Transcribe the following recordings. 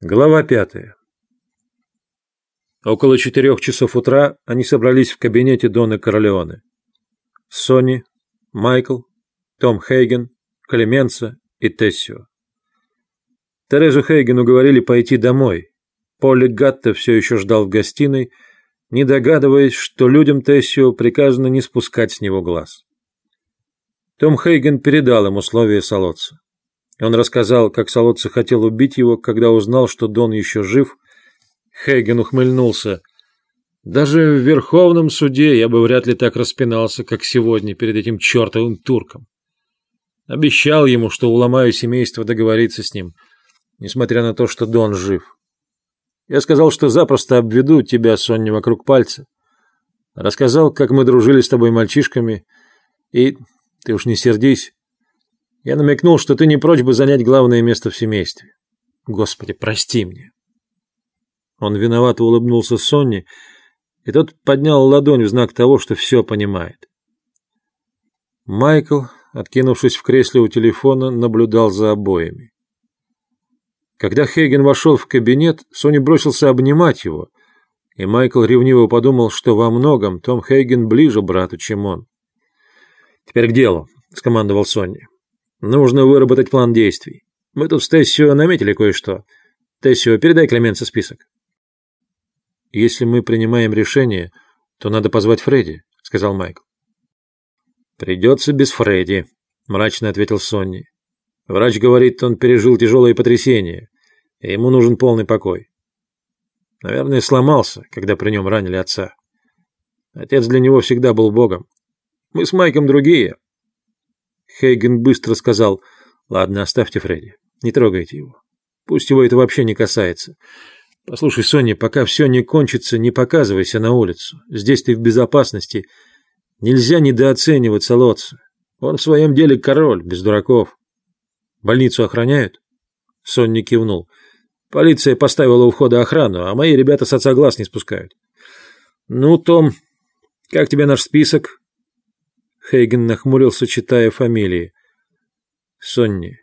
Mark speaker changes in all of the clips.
Speaker 1: Глава пятая. Около четырех часов утра они собрались в кабинете Дона Корлеоне. Сони, Майкл, Том Хейген, Клеменца и Тессио. Терезу Хейгену говорили пойти домой. Полли Гатта все еще ждал в гостиной, не догадываясь, что людям Тессио приказано не спускать с него глаз. Том Хейген передал им условия Солодца. Он рассказал, как Солодца хотел убить его, когда узнал, что Дон еще жив. Хейген ухмыльнулся. Даже в Верховном суде я бы вряд ли так распинался, как сегодня перед этим чертовым турком. Обещал ему, что уломаю семейство договориться с ним, несмотря на то, что Дон жив. Я сказал, что запросто обведу тебя, Сонни, вокруг пальца. Рассказал, как мы дружили с тобой мальчишками, и, ты уж не сердись, я намекнул, что ты не прочь бы занять главное место в семействе. Господи, прости мне. Он виновато улыбнулся Сонни, и тот поднял ладонь в знак того, что все понимает. Майкл, откинувшись в кресле у телефона, наблюдал за обоями. Когда Хейген вошел в кабинет, Сони бросился обнимать его, и Майкл ревниво подумал, что во многом Том Хейген ближе брату, чем он. «Теперь к делу», — скомандовал Сонни. Нужно выработать план действий. Мы тут с Тессио наметили кое-что. Тессио, передай Клеменце список. Если мы принимаем решение, то надо позвать Фредди, сказал Майкл. Придется без Фредди, мрачно ответил Сонни. Врач говорит, он пережил тяжелое потрясение, и ему нужен полный покой. Наверное, сломался, когда при нем ранили отца. Отец для него всегда был богом. Мы с Майком другие, Хейген быстро сказал, «Ладно, оставьте Фредди, не трогайте его. Пусть его это вообще не касается. Послушай, Соня, пока все не кончится, не показывайся на улицу. Здесь ты в безопасности. Нельзя недооценивать Солодца. Он в своем деле король, без дураков. Больницу охраняют?» Сонни кивнул. «Полиция поставила у входа охрану, а мои ребята с отца глаз не спускают». «Ну, Том, как тебе наш список?» Хейген нахмурился, читая фамилии. «Сонни,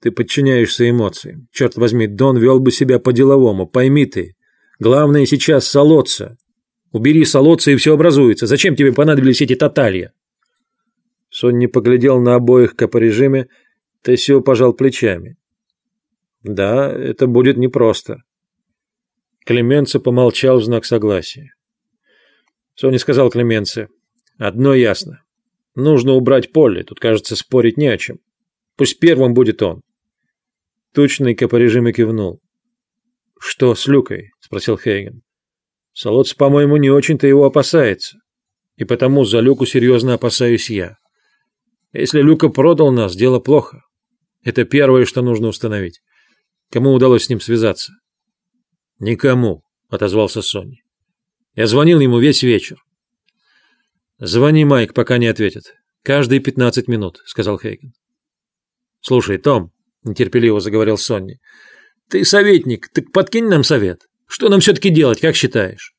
Speaker 1: ты подчиняешься эмоциям. Черт возьми, Дон вел бы себя по-деловому, пойми ты. Главное сейчас солоться. Убери солоться, и все образуется. Зачем тебе понадобились эти таталья?» Сонни поглядел на обоих капорежиме, Тессио пожал плечами. «Да, это будет непросто». Клеменце помолчал в знак согласия. Сонни сказал Клеменце, «Одно ясно. Нужно убрать поле, тут, кажется, спорить не о чем. Пусть первым будет он. Тучный капорежим кивнул. «Что с Люкой?» – спросил Хейген. «Солоц, по-моему, не очень-то его опасается. И потому за Люку серьезно опасаюсь я. Если Люка продал нас, дело плохо. Это первое, что нужно установить. Кому удалось с ним связаться?» «Никому», – отозвался Сонни. «Я звонил ему весь вечер. «Звони, Майк, пока не ответит. Каждые пятнадцать минут», — сказал Хейген. «Слушай, Том», — нетерпеливо заговорил Сонни, — «ты советник, так подкинь нам совет. Что нам все-таки делать, как считаешь?»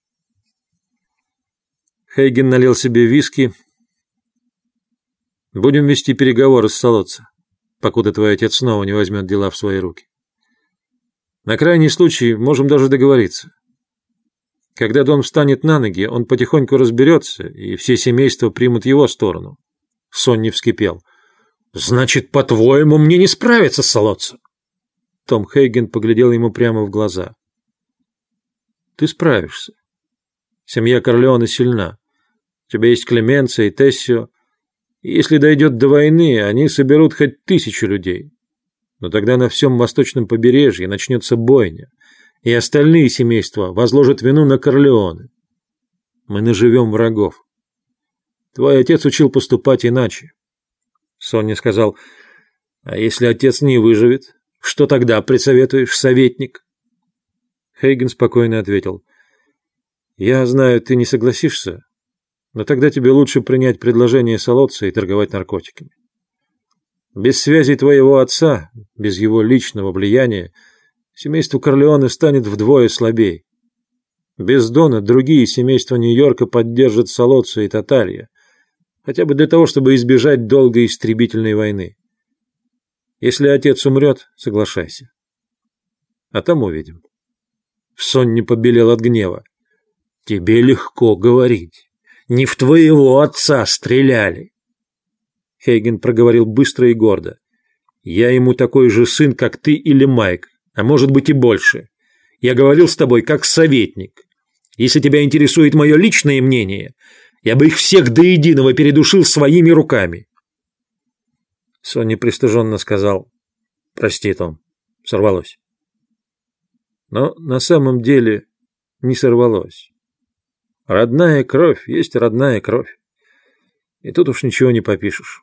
Speaker 1: Хейген налил себе виски. «Будем вести переговоры с Солодца, покуда твой отец снова не возьмет дела в свои руки. На крайний случай можем даже договориться. Когда Дон встанет на ноги, он потихоньку разберется, и все семейства примут его сторону. Сонни вскипел. «Значит, по-твоему, мне не справиться с Солоцем?» Том Хейген поглядел ему прямо в глаза. «Ты справишься. Семья Корлеона сильна. У тебя есть Клеменция и Тессио. Если дойдет до войны, они соберут хоть тысячу людей. Но тогда на всем восточном побережье начнется бойня и остальные семейства возложат вину на Корлеоне. Мы наживем врагов. Твой отец учил поступать иначе. Сонни сказал, а если отец не выживет, что тогда присоветуешь, советник? Хейген спокойно ответил, я знаю, ты не согласишься, но тогда тебе лучше принять предложение Солодца и торговать наркотиками. Без связи твоего отца, без его личного влияния, семейство Корлеоне станет вдвое слабее. Без Дона другие семейства Нью-Йорка поддержат Солоццо и Таталья, хотя бы для того, чтобы избежать долгой истребительной войны. Если отец умрет, соглашайся. а там увидим. Сонни побелел от гнева. Тебе легко говорить. Не в твоего отца стреляли. Хейген проговорил быстро и гордо. Я ему такой же сын, как ты или Майк, а может быть и больше. Я говорил с тобой как советник. Если тебя интересует мое личное мнение, я бы их всех до единого передушил своими руками. Соня пристыженно сказал, прости, Том, сорвалось. Но на самом деле не сорвалось. Родная кровь есть родная кровь. И тут уж ничего не попишешь.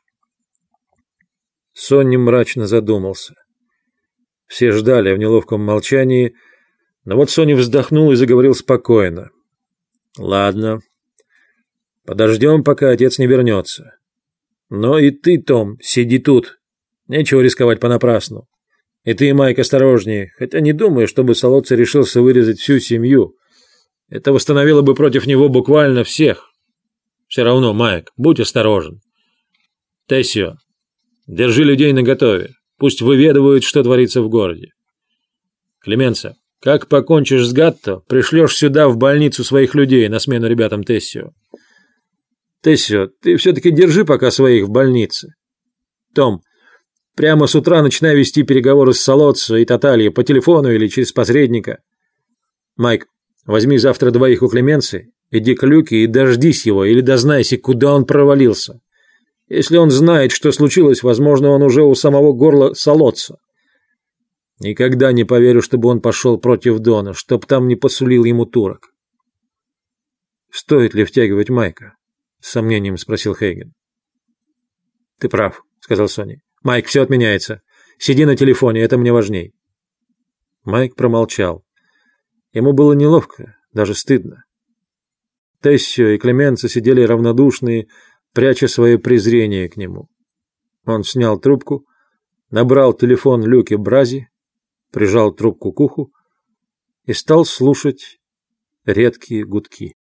Speaker 1: Сонни мрачно задумался. Все ждали в неловком молчании, но вот Соня вздохнул и заговорил спокойно. «Ладно, подождем, пока отец не вернется. Но и ты, Том, сиди тут. Нечего рисковать понапрасну. И ты, Майк, осторожнее, хотя не думаю, чтобы Солодца решился вырезать всю семью. Это восстановило бы против него буквально всех. Все равно, Майк, будь осторожен. Тессио, держи людей наготове. Пусть выведывают, что творится в городе. Клеменца, как покончишь с Гатто, пришлешь сюда в больницу своих людей на смену ребятам Тессио. Тессио, ты все-таки держи пока своих в больнице. Том, прямо с утра начинай вести переговоры с Солоццо и Татальей по телефону или через посредника. Майк, возьми завтра двоих у Клеменции, иди к Люке и дождись его или дознайся, куда он провалился. Если он знает, что случилось, возможно, он уже у самого горла Солоццо. Никогда не поверю, чтобы он пошел против Дона, чтоб там не посулил ему турок. Стоит ли втягивать Майка? С сомнением спросил Хейген. Ты прав, сказал Сони. Майк, все отменяется. Сиди на телефоне, это мне важней. Майк промолчал. Ему было неловко, даже стыдно. Тессио и Клеменца сидели равнодушные, пряча свое презрение к нему. Он снял трубку, набрал телефон Люки Брази, прижал трубку к уху и стал слушать редкие гудки.